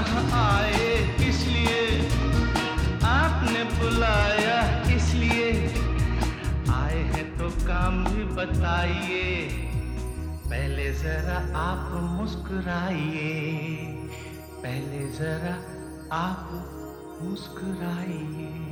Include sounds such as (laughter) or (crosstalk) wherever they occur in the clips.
यहाँ आए इसलिए, आपने बुलाया इसलिए। आए हैं तो काम भी बताइए, पहले जरा आप मुस्कुराइए। पहले जरा आप मुस्कुराइए।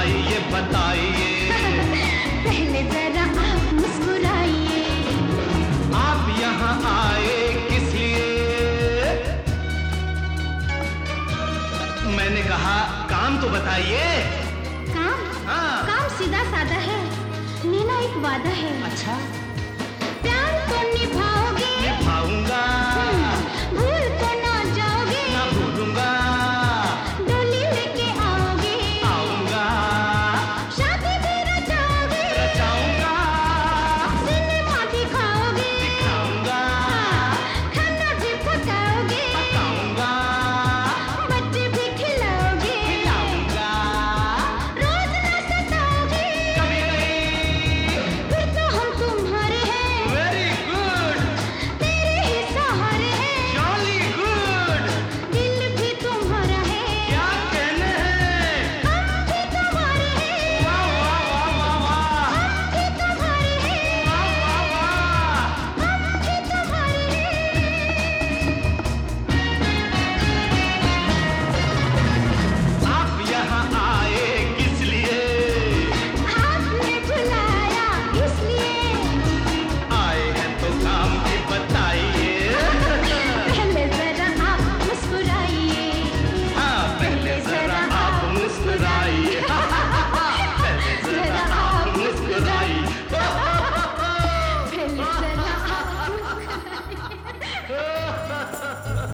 बताइए बताइए। (laughs) पहले जरा आप मुस्कुराइए। आप यहाँ आए किस लिए? मैंने कहा काम तो बताइए। काम? हाँ। काम सीधा साधा है। लेना एक वादा है। अच्छा।